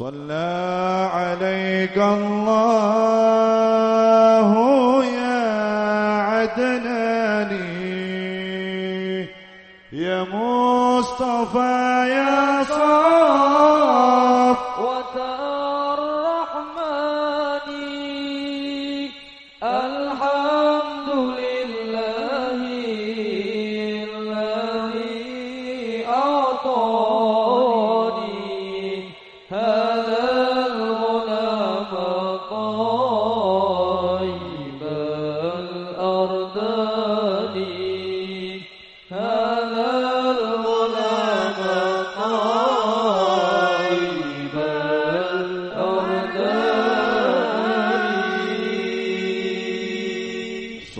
صلى عليك الله يا عدناني يا مصطفى يا صاف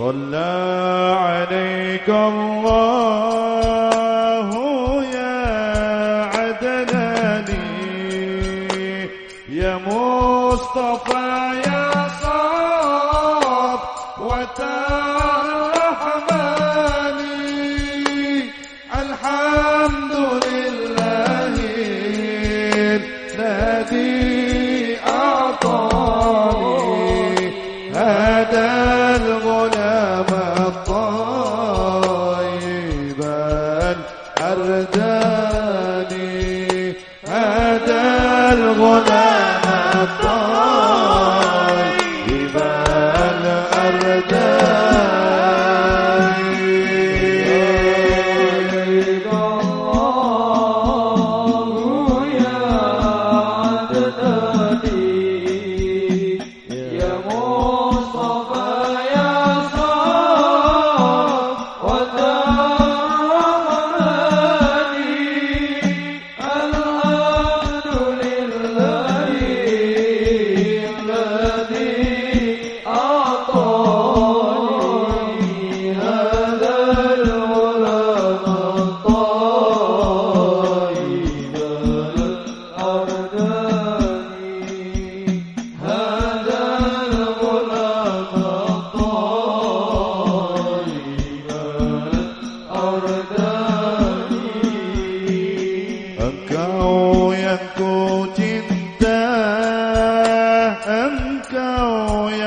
صلى عليك الله يا عدناني يا مصطفى يا صاف وترحمني الحمد طيبا أرداني هذا الغلام الطيب.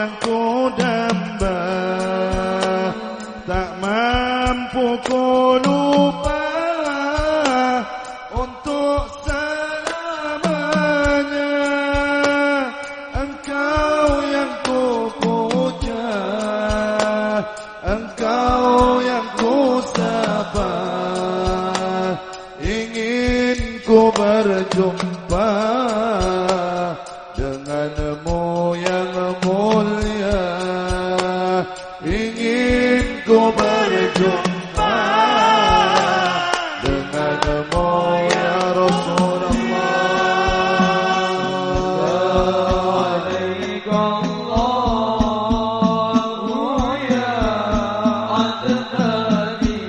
Yang ku damba Tak mampu ku lupa Untuk selamanya. Engkau yang ku puja Engkau yang ku sapa Ingin ku berjumpa berjumpa Denganmu ya Rasulullah عليك الله يا عدناني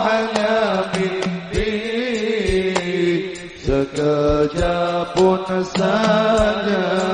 hanya mimpi Sekejap pun saja.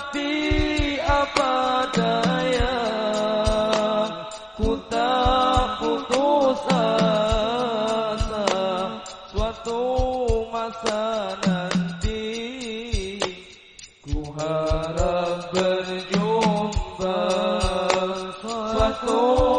Tapi apa daya? Ku tak putus asa suatu masa nanti. Ku harap berjumpa suatu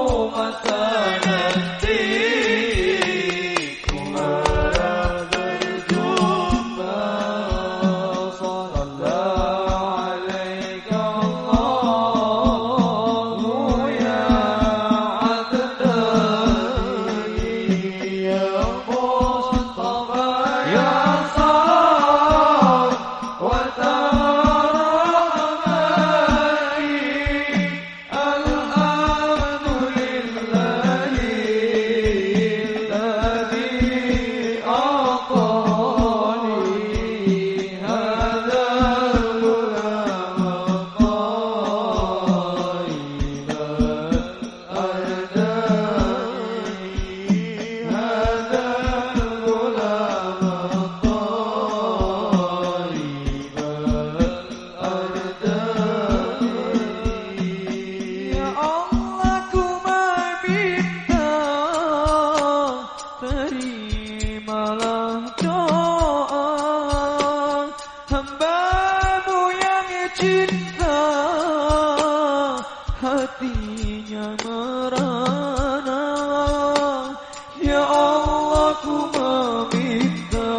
cinta hatinya merana. Ya Allah ku meminta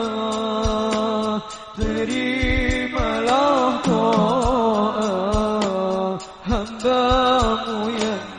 terimalah doa hambaMu yang